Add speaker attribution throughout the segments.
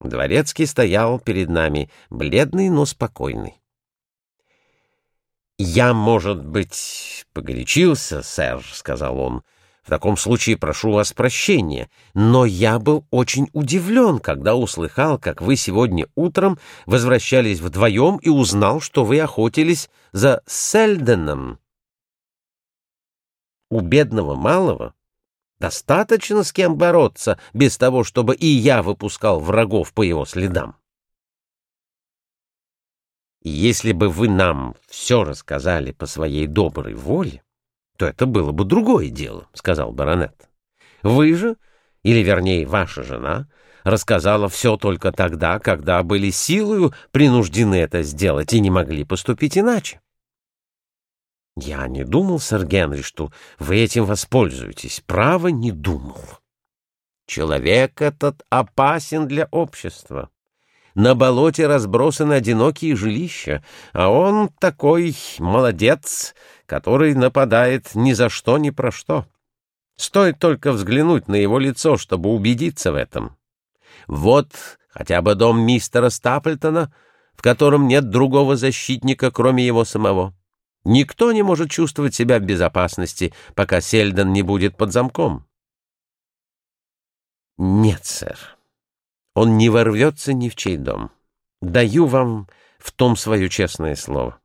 Speaker 1: Дворецкий стоял перед нами, бледный, но спокойный. «Я, может быть, погорячился, сэр», — сказал он. «В таком случае прошу вас прощения, но я был очень удивлен, когда услыхал, как вы сегодня утром возвращались вдвоем и узнал, что вы охотились за Сельденом». У бедного малого достаточно с кем бороться, без того, чтобы и я выпускал врагов по его следам. Если бы вы нам все рассказали по своей доброй воле, то это было бы другое дело, — сказал баронет. Вы же, или вернее ваша жена, рассказала все только тогда, когда были силою принуждены это сделать и не могли поступить иначе. Я не думал, сэр Генри, что вы этим воспользуетесь. Право, не думал. Человек этот опасен для общества. На болоте разбросаны одинокие жилища, а он такой молодец, который нападает ни за что, ни про что. Стоит только взглянуть на его лицо, чтобы убедиться в этом. Вот хотя бы дом мистера Стаплтона, в котором нет другого защитника, кроме его самого. Никто не может чувствовать себя в безопасности, пока Сельдон не будет под замком. Нет, сэр. Он не ворвется ни в чей дом. Даю вам в том свое честное слово.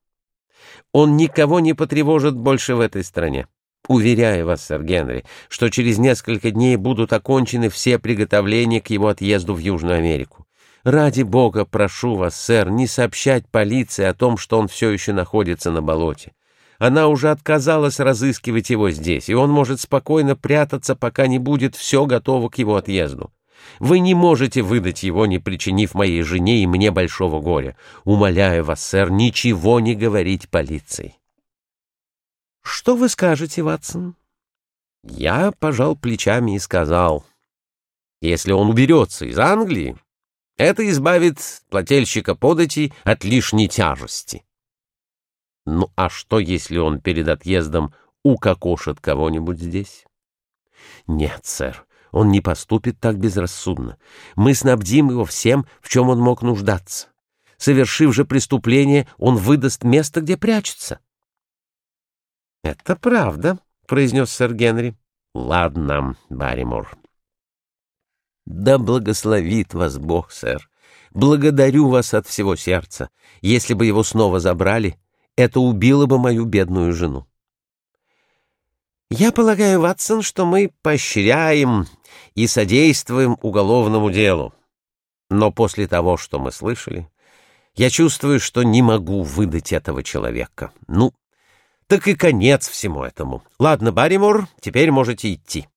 Speaker 1: Он никого не потревожит больше в этой стране. Уверяю вас, сэр Генри, что через несколько дней будут окончены все приготовления к его отъезду в Южную Америку. Ради бога, прошу вас, сэр, не сообщать полиции о том, что он все еще находится на болоте. Она уже отказалась разыскивать его здесь, и он может спокойно прятаться, пока не будет все готово к его отъезду. Вы не можете выдать его, не причинив моей жене и мне большого горя. Умоляю вас, сэр, ничего не говорить полиции. Что вы скажете, Ватсон? Я пожал плечами и сказал, если он уберется из Англии, это избавит плательщика податей от лишней тяжести. Ну а что, если он перед отъездом укокошит кого-нибудь здесь? Нет, сэр, он не поступит так безрассудно. Мы снабдим его всем, в чем он мог нуждаться. Совершив же преступление, он выдаст место, где прячется. — Это правда, — произнес сэр Генри. — Ладно, Барримор. Да благословит вас Бог, сэр. Благодарю вас от всего сердца. Если бы его снова забрали, это убило бы мою бедную жену. Я полагаю, Ватсон, что мы поощряем и содействуем уголовному делу. Но после того, что мы слышали, я чувствую, что не могу выдать этого человека. Ну, так и конец всему этому. Ладно, Барримор, теперь можете идти.